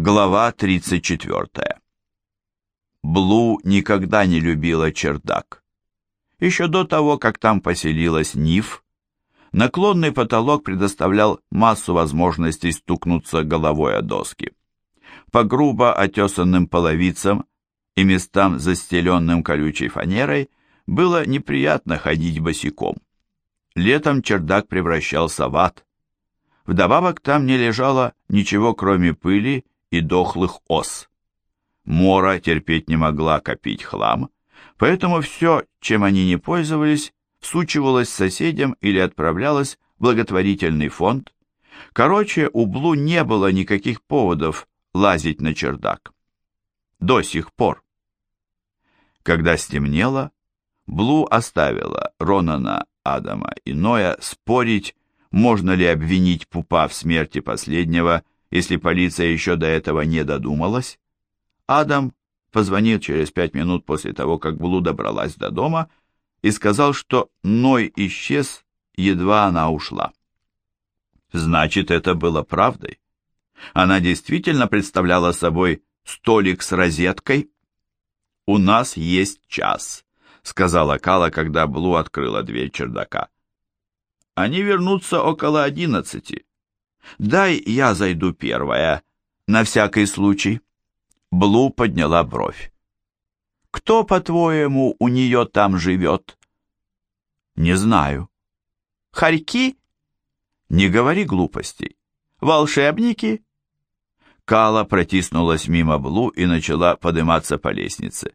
Глава 34. Блу никогда не любила чердак. Еще до того, как там поселилась Ниф, наклонный потолок предоставлял массу возможностей стукнуться головой о доски. По грубо отесанным половицам и местам, застеленным колючей фанерой, было неприятно ходить босиком. Летом чердак превращался в ад. Вдобавок там не лежало ничего, кроме пыли и дохлых ос. Мора терпеть не могла копить хлам, поэтому все, чем они не пользовались, всучивалось соседям или отправлялось в благотворительный фонд. Короче, у Блу не было никаких поводов лазить на чердак. До сих пор. Когда стемнело, Блу оставила Ронана, Адама и Ноя спорить, можно ли обвинить Пупа в смерти последнего если полиция еще до этого не додумалась. Адам позвонил через пять минут после того, как Блу добралась до дома, и сказал, что Ной исчез, едва она ушла. Значит, это было правдой. Она действительно представляла собой столик с розеткой. «У нас есть час», — сказала Кала, когда Блу открыла дверь чердака. «Они вернутся около одиннадцати. «Дай я зайду первая, на всякий случай». Блу подняла бровь. «Кто, по-твоему, у нее там живет?» «Не знаю». «Хорьки?» «Не говори глупостей». «Волшебники?» Кала протиснулась мимо Блу и начала подниматься по лестнице.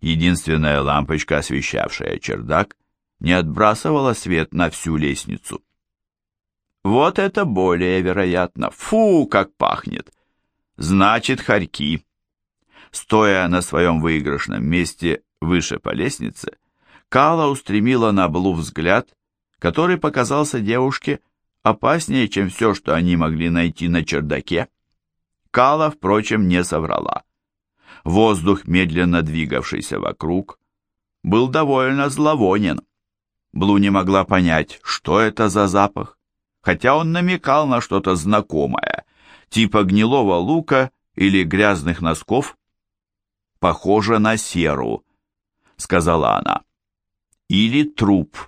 Единственная лампочка, освещавшая чердак, не отбрасывала свет на всю лестницу. Вот это более вероятно. Фу, как пахнет. Значит, хорьки. Стоя на своем выигрышном месте выше по лестнице, Кала устремила на Блу взгляд, который показался девушке опаснее, чем все, что они могли найти на чердаке. Кала, впрочем, не соврала. Воздух, медленно двигавшийся вокруг, был довольно зловонен. Блу не могла понять, что это за запах хотя он намекал на что-то знакомое, типа гнилого лука или грязных носков. «Похоже на серу», — сказала она. «Или труп».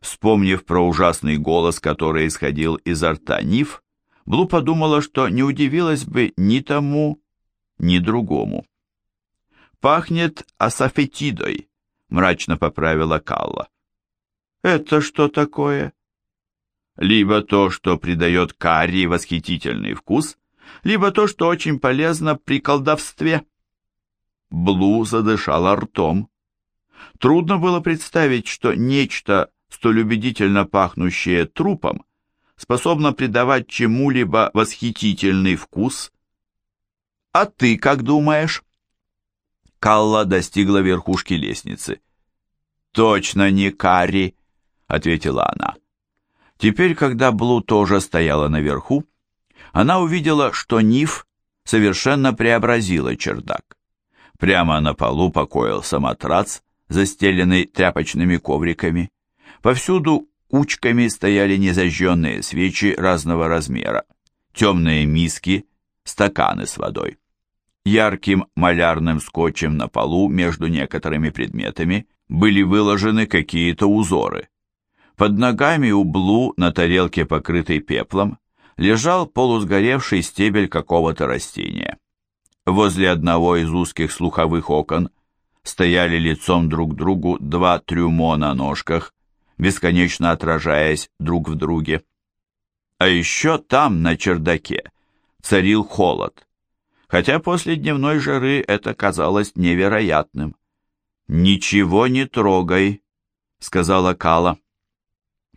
Вспомнив про ужасный голос, который исходил изо рта Ниф, Блу подумала, что не удивилась бы ни тому, ни другому. «Пахнет асафетидой», — мрачно поправила Калла. «Это что такое?» Либо то, что придает карри восхитительный вкус, либо то, что очень полезно при колдовстве. Блу задышала ртом. Трудно было представить, что нечто, столь убедительно пахнущее трупом, способно придавать чему-либо восхитительный вкус. «А ты как думаешь?» Калла достигла верхушки лестницы. «Точно не карри», — ответила она. Теперь, когда Блу тоже стояла наверху, она увидела, что Ниф совершенно преобразила чердак. Прямо на полу покоился матрац, застеленный тряпочными ковриками. Повсюду кучками стояли незажженные свечи разного размера, темные миски, стаканы с водой. Ярким малярным скотчем на полу между некоторыми предметами были выложены какие-то узоры. Под ногами у Блу на тарелке, покрытой пеплом, лежал полусгоревший стебель какого-то растения. Возле одного из узких слуховых окон стояли лицом друг к другу два трюмо на ножках, бесконечно отражаясь друг в друге. А еще там, на чердаке, царил холод, хотя после дневной жары это казалось невероятным. «Ничего не трогай», — сказала Кала.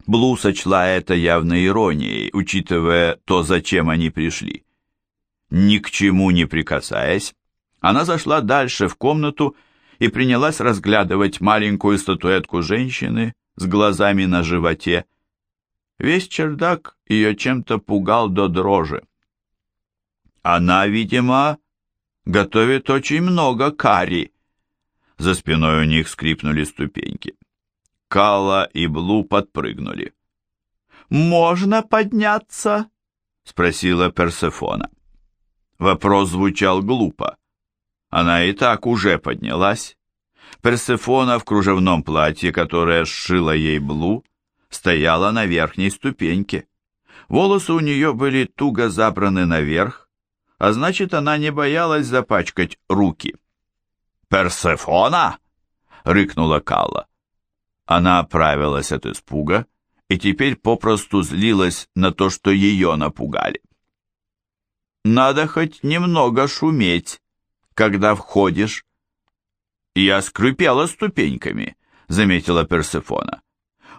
Блу сочла это явной иронией, учитывая то, зачем они пришли. Ни к чему не прикасаясь, она зашла дальше в комнату и принялась разглядывать маленькую статуэтку женщины с глазами на животе. Весь чердак ее чем-то пугал до дрожи. Она, видимо, готовит очень много карри. За спиной у них скрипнули ступеньки. Кала и Блу подпрыгнули. «Можно подняться?» — спросила Персефона. Вопрос звучал глупо. Она и так уже поднялась. Персефона в кружевном платье, которое сшила ей Блу, стояла на верхней ступеньке. Волосы у нее были туго забраны наверх, а значит, она не боялась запачкать руки. «Персефона!» — рыкнула Калла. Она оправилась от испуга и теперь попросту злилась на то, что ее напугали. «Надо хоть немного шуметь, когда входишь». «Я скрипела ступеньками», — заметила Персефона.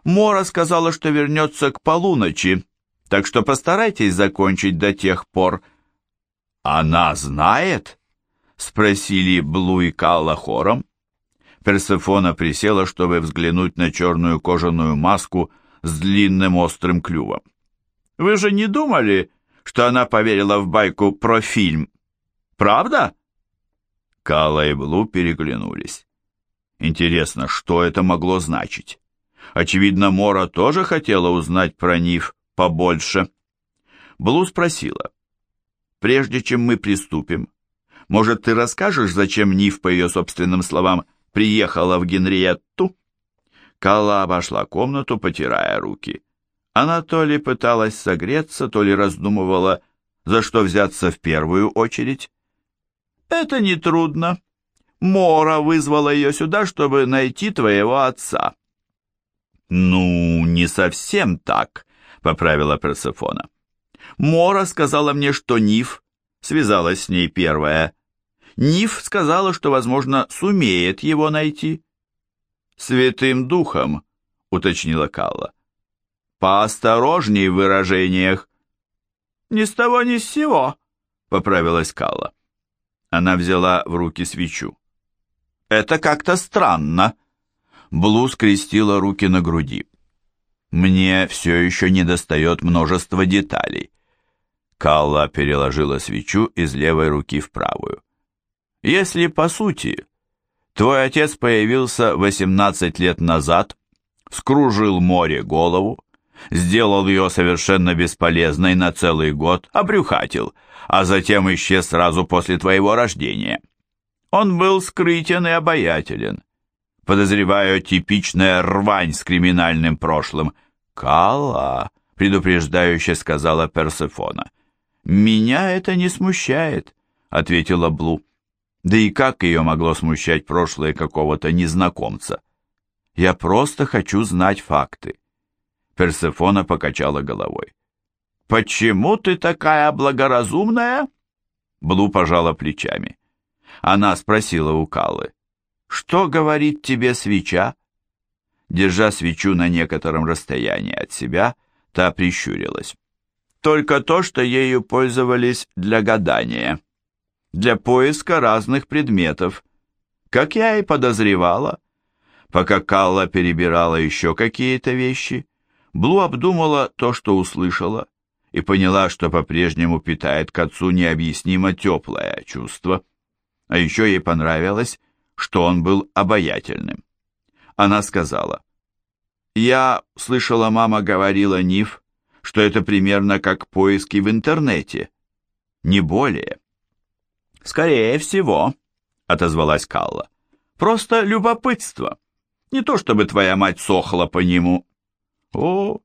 «Мора сказала, что вернется к полуночи, так что постарайтесь закончить до тех пор». «Она знает?» — спросили Блу и Калла хором. Персефона присела, чтобы взглянуть на черную кожаную маску с длинным острым клювом. «Вы же не думали, что она поверила в байку про фильм? Правда?» Калла и Блу переглянулись. Интересно, что это могло значить? Очевидно, Мора тоже хотела узнать про Нив побольше. Блу спросила. «Прежде чем мы приступим, может, ты расскажешь, зачем Нив, по ее собственным словам, приехала в Генриетту?» Калла обошла комнату, потирая руки. Она то ли пыталась согреться, то ли раздумывала, за что взяться в первую очередь. «Это нетрудно. Мора вызвала ее сюда, чтобы найти твоего отца». «Ну, не совсем так», — поправила Персефона. «Мора сказала мне, что Ниф связалась с ней первая, Ниф сказала, что, возможно, сумеет его найти. «Святым духом», — уточнила Калла. «Поосторожней в выражениях». «Ни с того, ни с сего», — поправилась Калла. Она взяла в руки свечу. «Это как-то странно». Блу скрестила руки на груди. «Мне все еще недостает множество деталей». Калла переложила свечу из левой руки в правую. Если по сути, твой отец появился 18 лет назад, скружил море голову, сделал ее совершенно бесполезной на целый год, обрюхатил, а затем исчез сразу после твоего рождения. Он был скрытен и обаятелен. Подозреваю, типичная рвань с криминальным прошлым. «Кала», — предупреждающе сказала Персефона. «Меня это не смущает», — ответила Блу. Да и как ее могло смущать прошлое какого-то незнакомца? Я просто хочу знать факты. Персефона покачала головой. «Почему ты такая благоразумная?» Блу пожала плечами. Она спросила у Калы. «Что говорит тебе свеча?» Держа свечу на некотором расстоянии от себя, та прищурилась. «Только то, что ею пользовались для гадания» для поиска разных предметов, как я и подозревала. Пока Калла перебирала еще какие-то вещи, Блу обдумала то, что услышала, и поняла, что по-прежнему питает к отцу необъяснимо теплое чувство. А еще ей понравилось, что он был обаятельным. Она сказала, «Я слышала, мама говорила Ниф, что это примерно как поиски в интернете, не более». «Скорее всего», — отозвалась Калла. «Просто любопытство. Не то чтобы твоя мать сохла по нему». «О,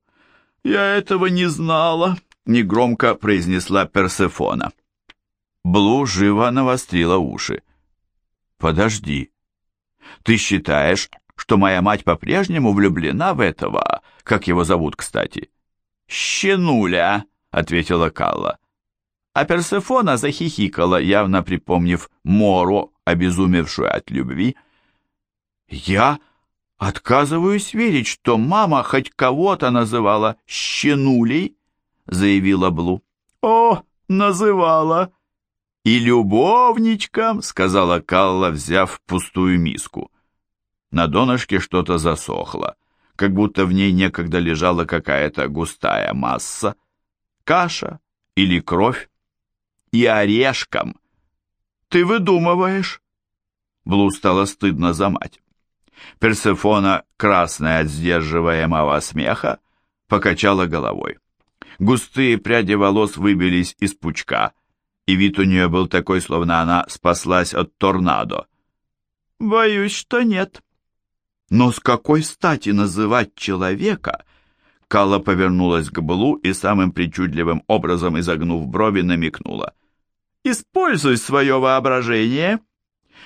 я этого не знала», — негромко произнесла Персефона. Блу живо навострила уши. «Подожди. Ты считаешь, что моя мать по-прежнему влюблена в этого, как его зовут, кстати?» «Щенуля», — ответила Калла а Персефона захихикала, явно припомнив Мору, обезумевшую от любви. «Я отказываюсь верить, что мама хоть кого-то называла щенулей», — заявила Блу. «О, называла!» «И любовничком», — сказала Калла, взяв пустую миску. На донышке что-то засохло, как будто в ней некогда лежала какая-то густая масса. Каша или кровь и орешком. Ты выдумываешь. Блу стало стыдно за мать. Персефона, красная от сдерживаемого смеха, покачала головой. Густые пряди волос выбились из пучка, и вид у нее был такой, словно она спаслась от торнадо. «Боюсь, что нет». «Но с какой стати называть человека?» Калла повернулась к Блу и самым причудливым образом, изогнув брови, намекнула. «Используй свое воображение!»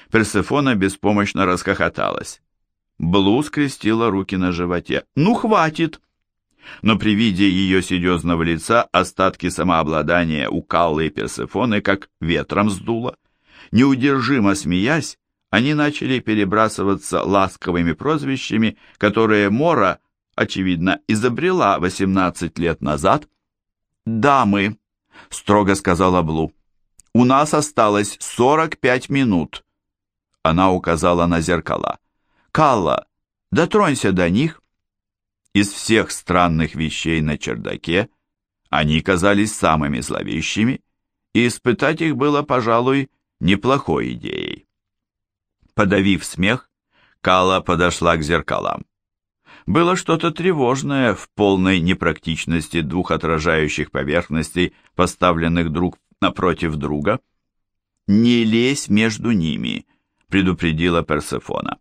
Персефона беспомощно расхохоталась. Блу скрестила руки на животе. «Ну, хватит!» Но при виде ее серьезного лица остатки самообладания у Каллы и Персефоны как ветром сдуло. Неудержимо смеясь, они начали перебрасываться ласковыми прозвищами, которые Мора, очевидно, изобрела 18 лет назад. «Дамы», — строго сказала Блу, — «у нас осталось 45 минут». Она указала на зеркала. «Калла, дотронься до них». Из всех странных вещей на чердаке они казались самыми зловещими, и испытать их было, пожалуй, неплохой идеей. Подавив смех, Кала подошла к зеркалам. Было что-то тревожное в полной непрактичности двух отражающих поверхностей, поставленных друг напротив друга. «Не лезь между ними», — предупредила Персефона.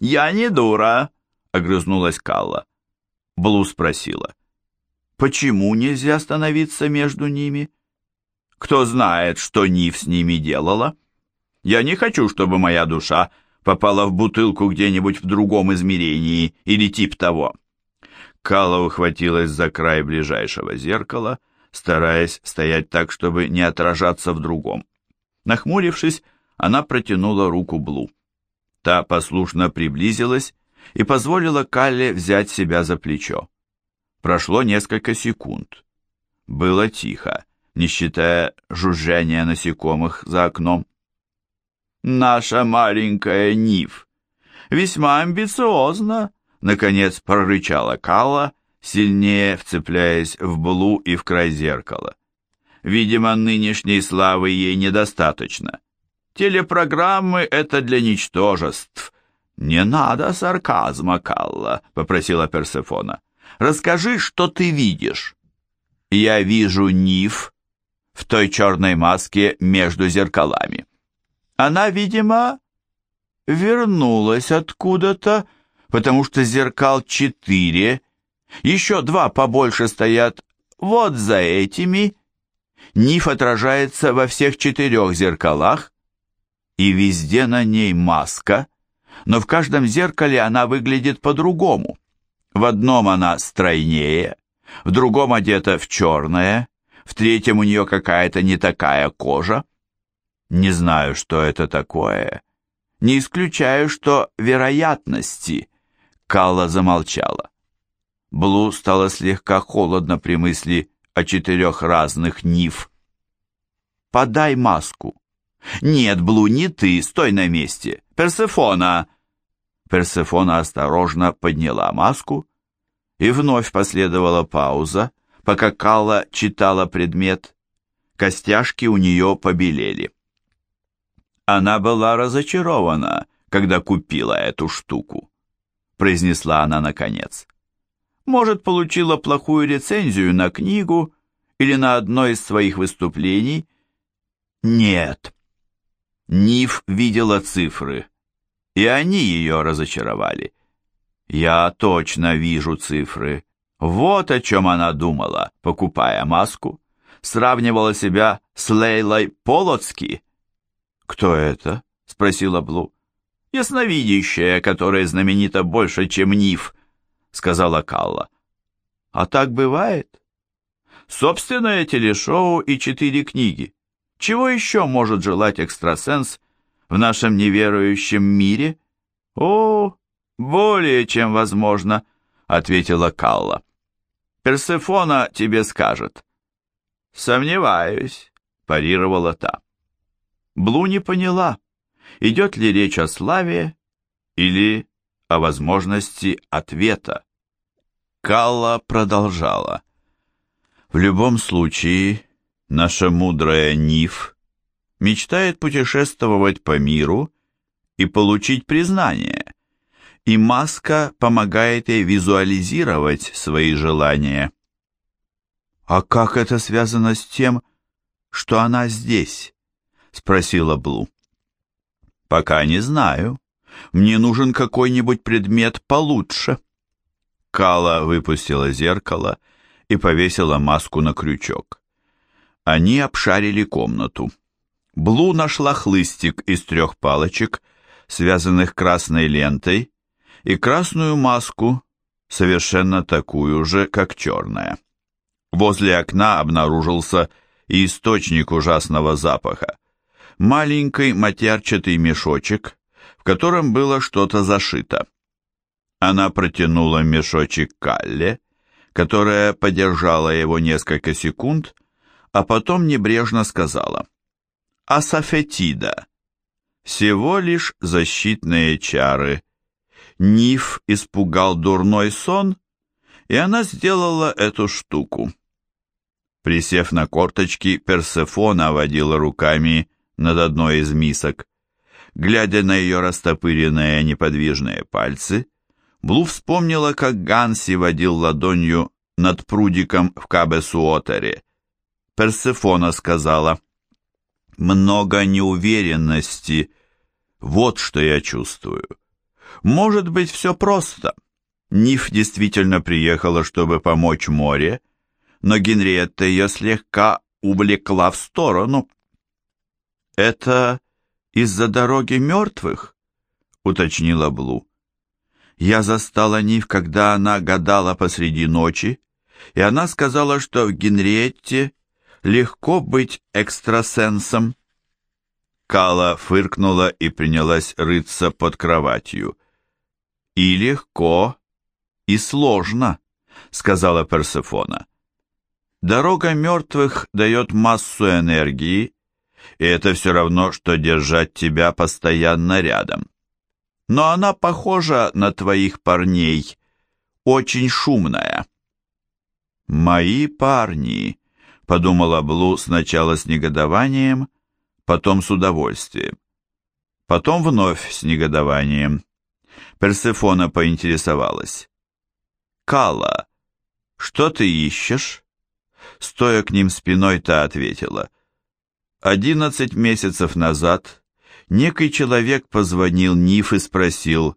«Я не дура», — огрызнулась Калла. Блу спросила. «Почему нельзя становиться между ними?» «Кто знает, что Нив с ними делала?» Я не хочу, чтобы моя душа попала в бутылку где-нибудь в другом измерении или тип того. Кала ухватилась за край ближайшего зеркала, стараясь стоять так, чтобы не отражаться в другом. Нахмурившись, она протянула руку Блу. Та послушно приблизилась и позволила Калле взять себя за плечо. Прошло несколько секунд. Было тихо, не считая жужжания насекомых за окном наша маленькая Нив. Весьма амбициозно, наконец прорычала Калла, сильнее вцепляясь в Блу и в край зеркала. Видимо, нынешней славы ей недостаточно. Телепрограммы — это для ничтожеств. «Не надо сарказма, Калла», — попросила Персефона. «Расскажи, что ты видишь». «Я вижу Нив в той черной маске между зеркалами». Она, видимо, вернулась откуда-то, потому что зеркал четыре, еще два побольше стоят вот за этими. Ниф отражается во всех четырех зеркалах, и везде на ней маска, но в каждом зеркале она выглядит по-другому. В одном она стройнее, в другом одета в черное, в третьем у нее какая-то не такая кожа. Не знаю, что это такое. Не исключаю, что вероятности. Калла замолчала. Блу стало слегка холодно при мысли о четырех разных нив. «Подай маску». «Нет, Блу, не ты, стой на месте. Персефона!» Персефона осторожно подняла маску, и вновь последовала пауза, пока Калла читала предмет. Костяшки у нее побелели. Она была разочарована, когда купила эту штуку, произнесла она наконец. Может, получила плохую рецензию на книгу или на одно из своих выступлений? Нет. Ниф видела цифры, и они ее разочаровали. Я точно вижу цифры. Вот о чем она думала, покупая маску. Сравнивала себя с Лейлой Полоцки «Кто это?» — спросила Блу. «Ясновидящая, которая знаменита больше, чем Ниф», — сказала Калла. «А так бывает?» «Собственное телешоу и четыре книги. Чего еще может желать экстрасенс в нашем неверующем мире?» «О, более чем возможно», — ответила Калла. «Персефона тебе скажет». «Сомневаюсь», — парировала та. Блу не поняла, идет ли речь о славе или о возможности ответа. Калла продолжала. В любом случае, наша мудрая Ниф мечтает путешествовать по миру и получить признание, и маска помогает ей визуализировать свои желания. А как это связано с тем, что она здесь?» — спросила Блу. «Пока не знаю. Мне нужен какой-нибудь предмет получше». Кала выпустила зеркало и повесила маску на крючок. Они обшарили комнату. Блу нашла хлыстик из трех палочек, связанных красной лентой, и красную маску, совершенно такую же, как черная. Возле окна обнаружился и источник ужасного запаха. Маленький матерчатый мешочек, в котором было что-то зашито. Она протянула мешочек Калле, которая подержала его несколько секунд, а потом небрежно сказала «Асафетида». Всего лишь защитные чары. Ниф испугал дурной сон, и она сделала эту штуку. Присев на корточки, Персефона водила руками над одной из мисок. Глядя на ее растопыренные неподвижные пальцы, Блу вспомнила, как Ганси водил ладонью над прудиком в Кабесуотере. Персефона сказала, «Много неуверенности, вот что я чувствую. Может быть, все просто. Ниф действительно приехала, чтобы помочь море, но Генриетта ее слегка увлекла в сторону. «Это из-за дороги мертвых?» — уточнила Блу. «Я застала Нив, когда она гадала посреди ночи, и она сказала, что в Генриетте легко быть экстрасенсом». Кала фыркнула и принялась рыться под кроватью. «И легко, и сложно», — сказала Персефона. Дорога мертвых дает массу энергии, и это все равно, что держать тебя постоянно рядом. Но она похожа на твоих парней, очень шумная. «Мои парни», — подумала Блу сначала с негодованием, потом с удовольствием. Потом вновь с негодованием. Персефона поинтересовалась. «Кала, что ты ищешь?» Стоя к ним спиной, та ответила. «Одиннадцать месяцев назад некий человек позвонил Ниф и спросил,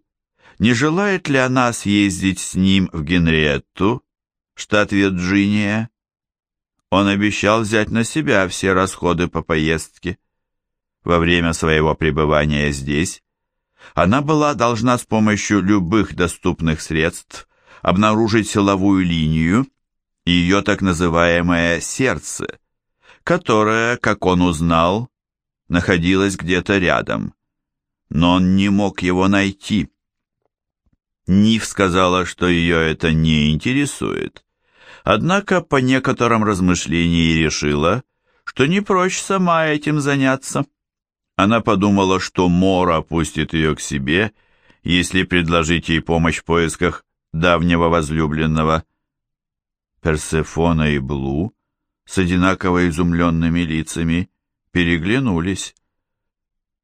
не желает ли она съездить с ним в Генриетту, штат Вирджиния. Он обещал взять на себя все расходы по поездке. Во время своего пребывания здесь она была должна с помощью любых доступных средств обнаружить силовую линию, ее так называемое сердце, которое, как он узнал, находилось где-то рядом, но он не мог его найти. Нив сказала, что ее это не интересует, однако по некоторым размышлениям решила, что не проще сама этим заняться. Она подумала, что Мора пустит ее к себе, если предложить ей помощь в поисках давнего возлюбленного – Персефона и Блу с одинаково изумленными лицами переглянулись.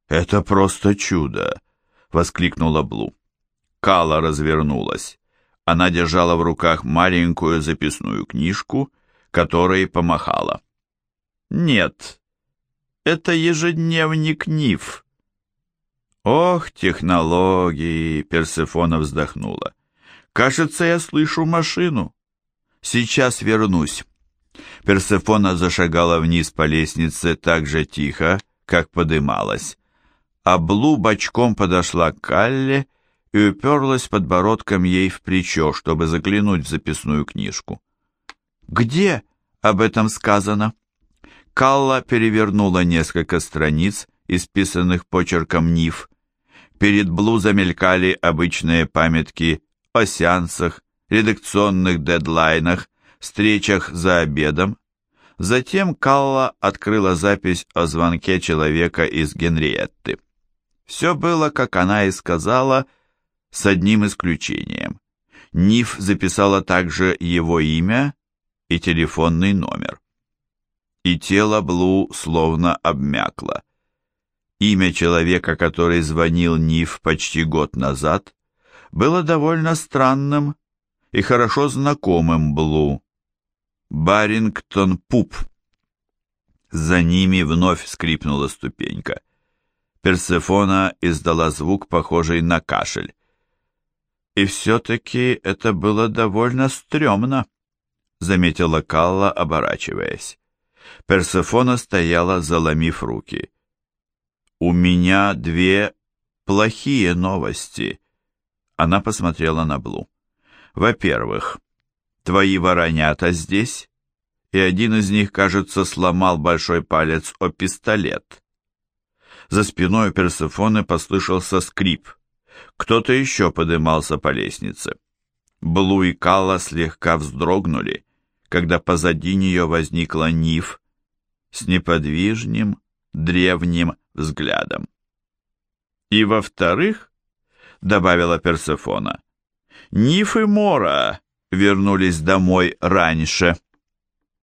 «Это просто чудо!» — воскликнула Блу. Кала развернулась. Она держала в руках маленькую записную книжку, которой помахала. «Нет, это ежедневник Ниф». «Ох, технологии!» — Персефона вздохнула. «Кажется, я слышу машину». Сейчас вернусь». Персефона зашагала вниз по лестнице так же тихо, как подымалась. А Блу бочком подошла к Калле и уперлась подбородком ей в плечо, чтобы заглянуть в записную книжку. «Где об этом сказано?» Калла перевернула несколько страниц, исписанных почерком Ниф. Перед Блу замелькали обычные памятки о сеансах, редакционных дедлайнах, встречах за обедом. Затем Калла открыла запись о звонке человека из Генриетты. Все было, как она и сказала, с одним исключением. Ниф записала также его имя и телефонный номер. И тело Блу словно обмякло. Имя человека, который звонил Ниф почти год назад, было довольно странным и хорошо знакомым Блу. Барингтон Пуп. За ними вновь скрипнула ступенька. Персефона издала звук, похожий на кашель. «И все-таки это было довольно стрёмно», — заметила Калла, оборачиваясь. Персефона стояла, заломив руки. «У меня две плохие новости». Она посмотрела на Блу. «Во-первых, твои воронята здесь, и один из них, кажется, сломал большой палец о пистолет». За спиной Персефоны послышался скрип. Кто-то еще подымался по лестнице. Блу и Калла слегка вздрогнули, когда позади нее возникла Ниф с неподвижным, древним взглядом. И во-вторых, добавила Персефона, Ниф и Мора вернулись домой раньше.